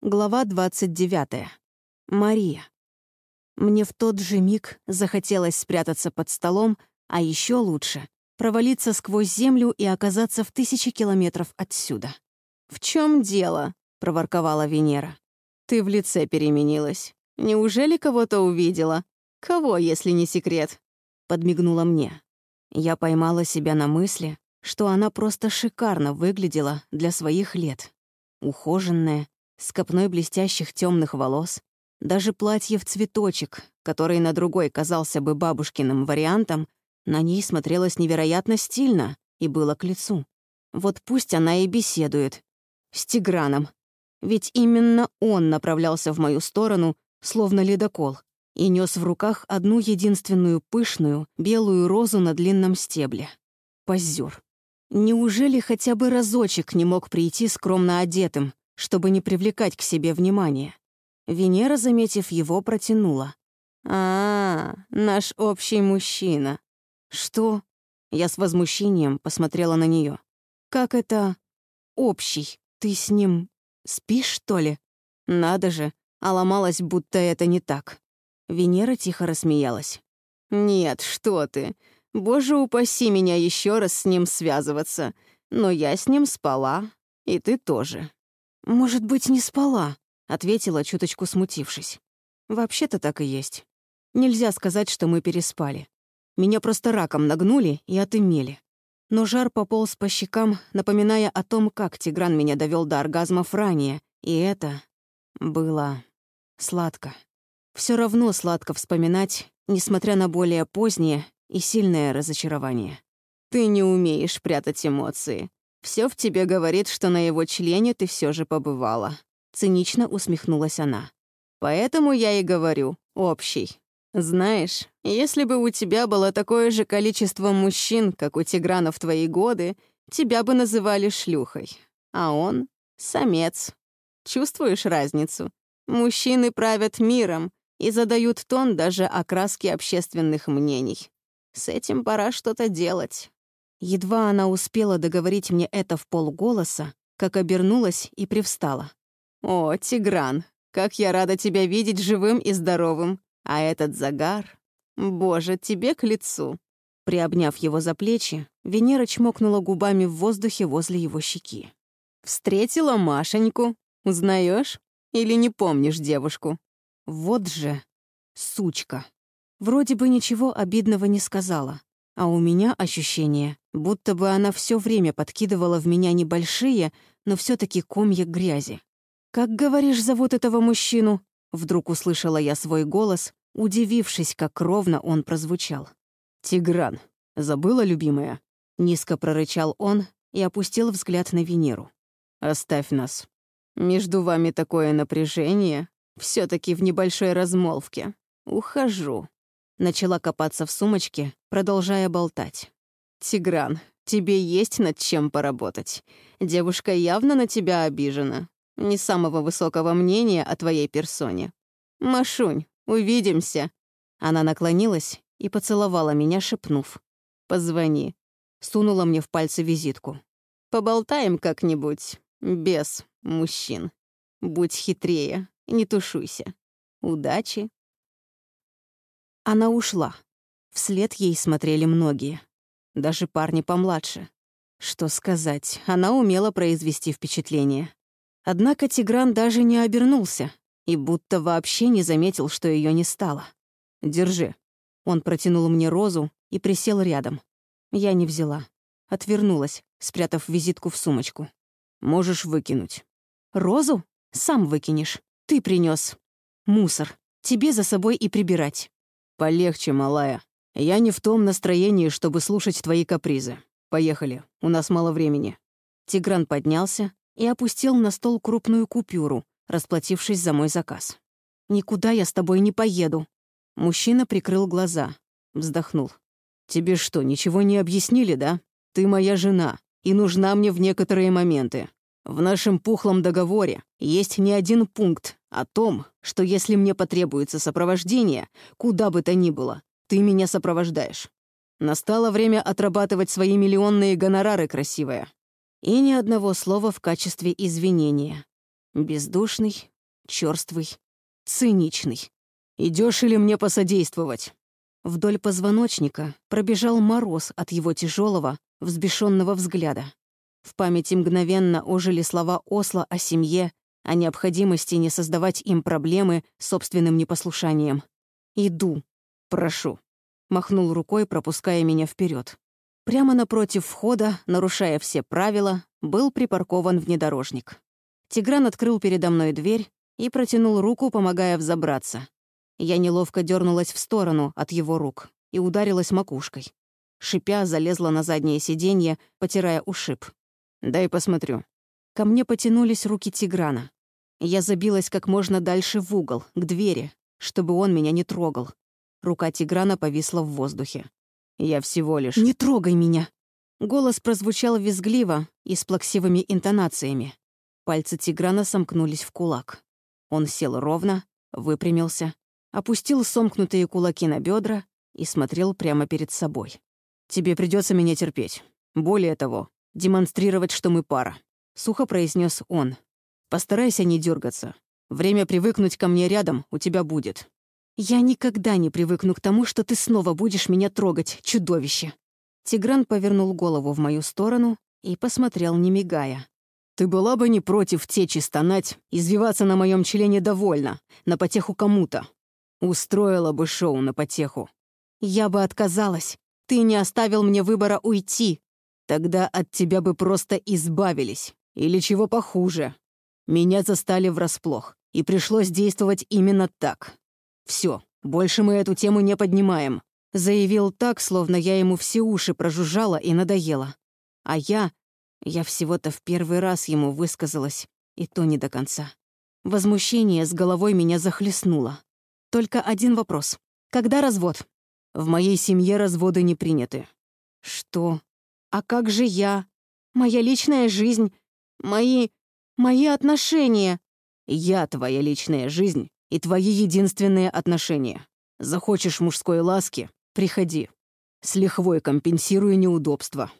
Глава 29. Мария. Мне в тот же миг захотелось спрятаться под столом, а еще лучше — провалиться сквозь землю и оказаться в тысячи километров отсюда. «В чем дело?» — проворковала Венера. «Ты в лице переменилась. Неужели кого-то увидела? Кого, если не секрет?» — подмигнула мне. Я поймала себя на мысли, что она просто шикарно выглядела для своих лет. Ухоженная, с копной блестящих темных волос, даже платье в цветочек, который на другой казался бы бабушкиным вариантом, на ней смотрелось невероятно стильно и было к лицу. Вот пусть она и беседует. С Тиграном. Ведь именно он направлялся в мою сторону, словно ледокол, и нес в руках одну единственную пышную белую розу на длинном стебле. Позер. Неужели хотя бы разочек не мог прийти скромно одетым, чтобы не привлекать к себе внимания. Венера, заметив его, протянула. «А, наш общий мужчина». «Что?» Я с возмущением посмотрела на нее. «Как это общий? Ты с ним спишь, что ли?» «Надо же, а ломалась, будто это не так». Венера тихо рассмеялась. «Нет, что ты. Боже упаси меня еще раз с ним связываться. Но я с ним спала, и ты тоже». «Может быть, не спала», — ответила, чуточку смутившись. «Вообще-то так и есть. Нельзя сказать, что мы переспали. Меня просто раком нагнули и отымели. Но жар пополз по щекам, напоминая о том, как Тигран меня довел до оргазмов ранее, и это было сладко. Все равно сладко вспоминать, несмотря на более позднее и сильное разочарование. Ты не умеешь прятать эмоции. Все в тебе говорит, что на его члене ты все же побывала. Цинично усмехнулась она. Поэтому я и говорю, общий. Знаешь, если бы у тебя было такое же количество мужчин, как у Тиграна в твои годы, тебя бы называли шлюхой. А он — самец. Чувствуешь разницу? Мужчины правят миром и задают тон даже окраски общественных мнений. С этим пора что-то делать. Едва она успела договорить мне это в полголоса, как обернулась и привстала. «О, Тигран, как я рада тебя видеть живым и здоровым! А этот загар... Боже, тебе к лицу!» Приобняв его за плечи, Венера чмокнула губами в воздухе возле его щеки. «Встретила Машеньку. Узнаешь? Или не помнишь девушку?» «Вот же, сучка!» Вроде бы ничего обидного не сказала, а у меня ощущение, будто бы она все время подкидывала в меня небольшие, но все таки комья грязи. «Как, говоришь, зовут этого мужчину?» Вдруг услышала я свой голос, удивившись, как ровно он прозвучал. «Тигран, забыла, любимая?» Низко прорычал он и опустил взгляд на Венеру. «Оставь нас. Между вами такое напряжение, все таки в небольшой размолвке. Ухожу». Начала копаться в сумочке, продолжая болтать. «Тигран, тебе есть над чем поработать. Девушка явно на тебя обижена. Не самого высокого мнения о твоей персоне. Машунь, увидимся». Она наклонилась и поцеловала меня, шепнув. «Позвони». Сунула мне в пальцы визитку. «Поболтаем как-нибудь. Без мужчин. Будь хитрее, не тушуйся. Удачи, она ушла. Вслед ей смотрели многие. Даже парни помладше. Что сказать, она умела произвести впечатление. Однако Тигран даже не обернулся и будто вообще не заметил, что ее не стало. «Держи». Он протянул мне розу и присел рядом. Я не взяла. Отвернулась, спрятав визитку в сумочку. «Можешь выкинуть». «Розу? Сам выкинешь. Ты принес. Мусор. Тебе за собой и прибирать». «Полегче, малая. Я не в том настроении, чтобы слушать твои капризы. Поехали, у нас мало времени». Тигран поднялся и опустил на стол крупную купюру, расплатившись за мой заказ. «Никуда я с тобой не поеду». Мужчина прикрыл глаза, вздохнул. «Тебе что, ничего не объяснили, да? Ты моя жена и нужна мне в некоторые моменты. В нашем пухлом договоре есть не один пункт о том, что если мне потребуется сопровождение, куда бы то ни было, ты меня сопровождаешь. Настало время отрабатывать свои миллионные гонорары, красивая. И ни одного слова в качестве извинения. Бездушный, черствый, циничный. Идешь или мне посодействовать?» Вдоль позвоночника пробежал мороз от его тяжелого, взбешенного взгляда. В памяти мгновенно ожили слова Осла о семье, о необходимости не создавать им проблемы собственным непослушанием. «Иду, прошу», — махнул рукой, пропуская меня вперед. Прямо напротив входа, нарушая все правила, был припаркован внедорожник. Тигран открыл передо мной дверь и протянул руку, помогая взобраться. Я неловко дернулась в сторону от его рук и ударилась макушкой. Шипя, залезла на заднее сиденье, потирая ушиб. «Дай посмотрю». Ко мне потянулись руки Тиграна. Я забилась как можно дальше в угол, к двери, чтобы он меня не трогал. Рука Тиграна повисла в воздухе. «Я всего лишь...» «Не трогай меня!» Голос прозвучал визгливо и с плаксивыми интонациями. Пальцы Тиграна сомкнулись в кулак. Он сел ровно, выпрямился, опустил сомкнутые кулаки на бедра и смотрел прямо перед собой. «Тебе придется меня терпеть. Более того, демонстрировать, что мы пара», — сухо произнес он. «Постарайся не дергаться. Время привыкнуть ко мне рядом у тебя будет. «Я никогда не привыкну к тому, что ты снова будешь меня трогать, чудовище!» Тигран повернул голову в мою сторону и посмотрел, не мигая. «Ты была бы не против течь и стонать, извиваться на моем члене довольно, на потеху кому-то. Устроила бы шоу на потеху. Я бы отказалась. Ты не оставил мне выбора уйти. Тогда от тебя бы просто избавились. Или чего похуже. Меня застали врасплох, и пришлось действовать именно так. Все, больше мы эту тему не поднимаем», — заявил так, словно я ему все уши прожужжала и надоела. А я... Я всего-то в первый раз ему высказалась, и то не до конца. Возмущение с головой меня захлестнуло. Только один вопрос. Когда развод? В моей семье разводы не приняты. Что? А как же я? Моя личная жизнь? Мои... мои отношения? Я твоя личная жизнь и твои единственные отношения. Захочешь мужской ласки — приходи. С лихвой компенсирую неудобства.